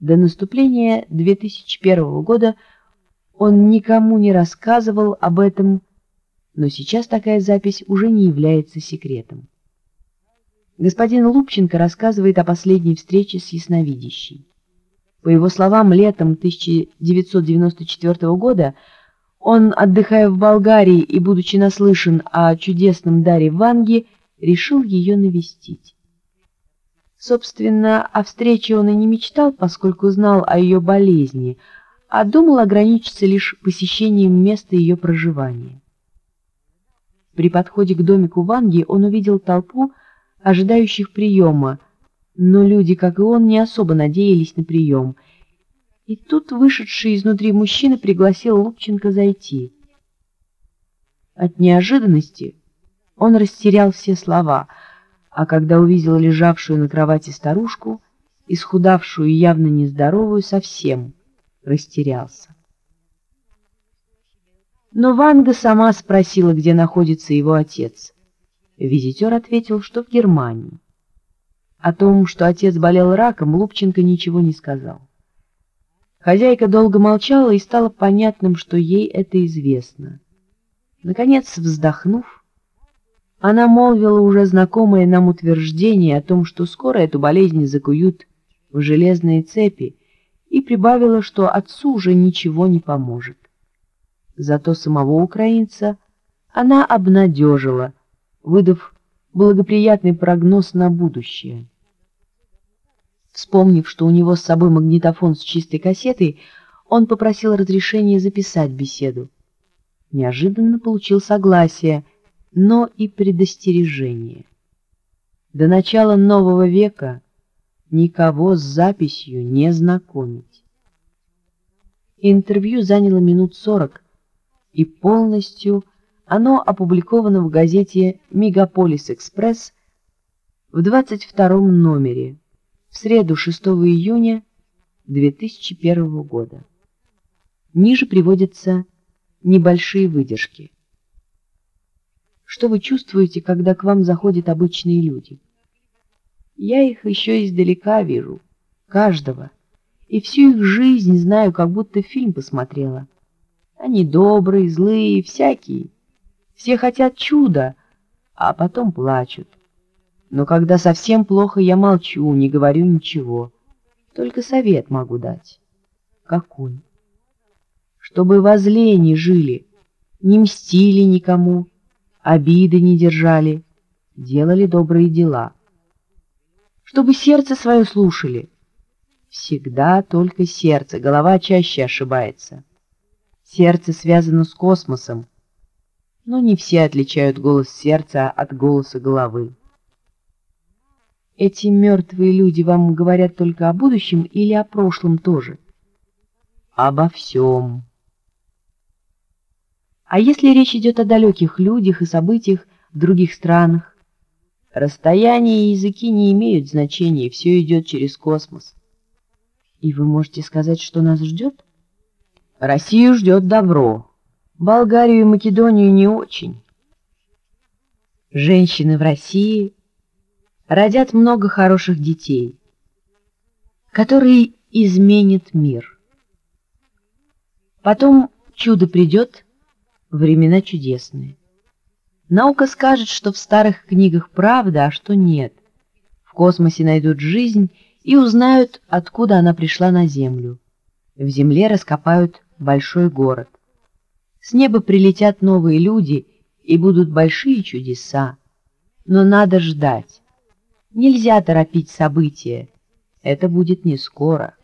До наступления 2001 года он никому не рассказывал об этом, но сейчас такая запись уже не является секретом. Господин Лупченко рассказывает о последней встрече с ясновидящей. По его словам, летом 1994 года он, отдыхая в Болгарии и будучи наслышан о чудесном даре Ванги, решил ее навестить. Собственно, о встрече он и не мечтал, поскольку знал о ее болезни, а думал ограничиться лишь посещением места ее проживания. При подходе к домику Ванги он увидел толпу, ожидающих приема, но люди, как и он, не особо надеялись на прием. И тут вышедший изнутри мужчина пригласил Лупченко зайти. От неожиданности он растерял все слова — а когда увидел лежавшую на кровати старушку, исхудавшую и явно нездоровую, совсем растерялся. Но Ванга сама спросила, где находится его отец. Визитер ответил, что в Германии. О том, что отец болел раком, Лупченко ничего не сказал. Хозяйка долго молчала, и стало понятным, что ей это известно. Наконец, вздохнув, она молвила уже знакомое нам утверждение о том, что скоро эту болезнь закуют в железные цепи, и прибавила, что отцу уже ничего не поможет. Зато самого украинца она обнадежила, выдав благоприятный прогноз на будущее. Вспомнив, что у него с собой магнитофон с чистой кассетой, он попросил разрешения записать беседу. Неожиданно получил согласие — но и предостережение. До начала нового века никого с записью не знакомить. Интервью заняло минут сорок, и полностью оно опубликовано в газете «Мегаполис Экспресс» в 22 номере в среду 6 июня 2001 года. Ниже приводятся небольшие выдержки. Что вы чувствуете, когда к вам заходят обычные люди? Я их еще издалека вижу, каждого, и всю их жизнь знаю, как будто фильм посмотрела. Они добрые, злые, всякие. Все хотят чуда, а потом плачут. Но когда совсем плохо, я молчу, не говорю ничего. Только совет могу дать. Какой? Чтобы возле не жили, не мстили никому, обиды не держали, делали добрые дела. Чтобы сердце свое слушали. Всегда только сердце, голова чаще ошибается. Сердце связано с космосом, но не все отличают голос сердца от голоса головы. Эти мертвые люди вам говорят только о будущем или о прошлом тоже? Обо всем. А если речь идет о далеких людях и событиях в других странах? Расстояние и языки не имеют значения, все идет через космос. И вы можете сказать, что нас ждет? Россию ждет добро, Болгарию и Македонию не очень. Женщины в России родят много хороших детей, которые изменят мир. Потом чудо придет — времена чудесные. Наука скажет, что в старых книгах правда, а что нет. В космосе найдут жизнь и узнают, откуда она пришла на Землю. В Земле раскопают большой город. С неба прилетят новые люди, и будут большие чудеса. Но надо ждать. Нельзя торопить события. Это будет не скоро.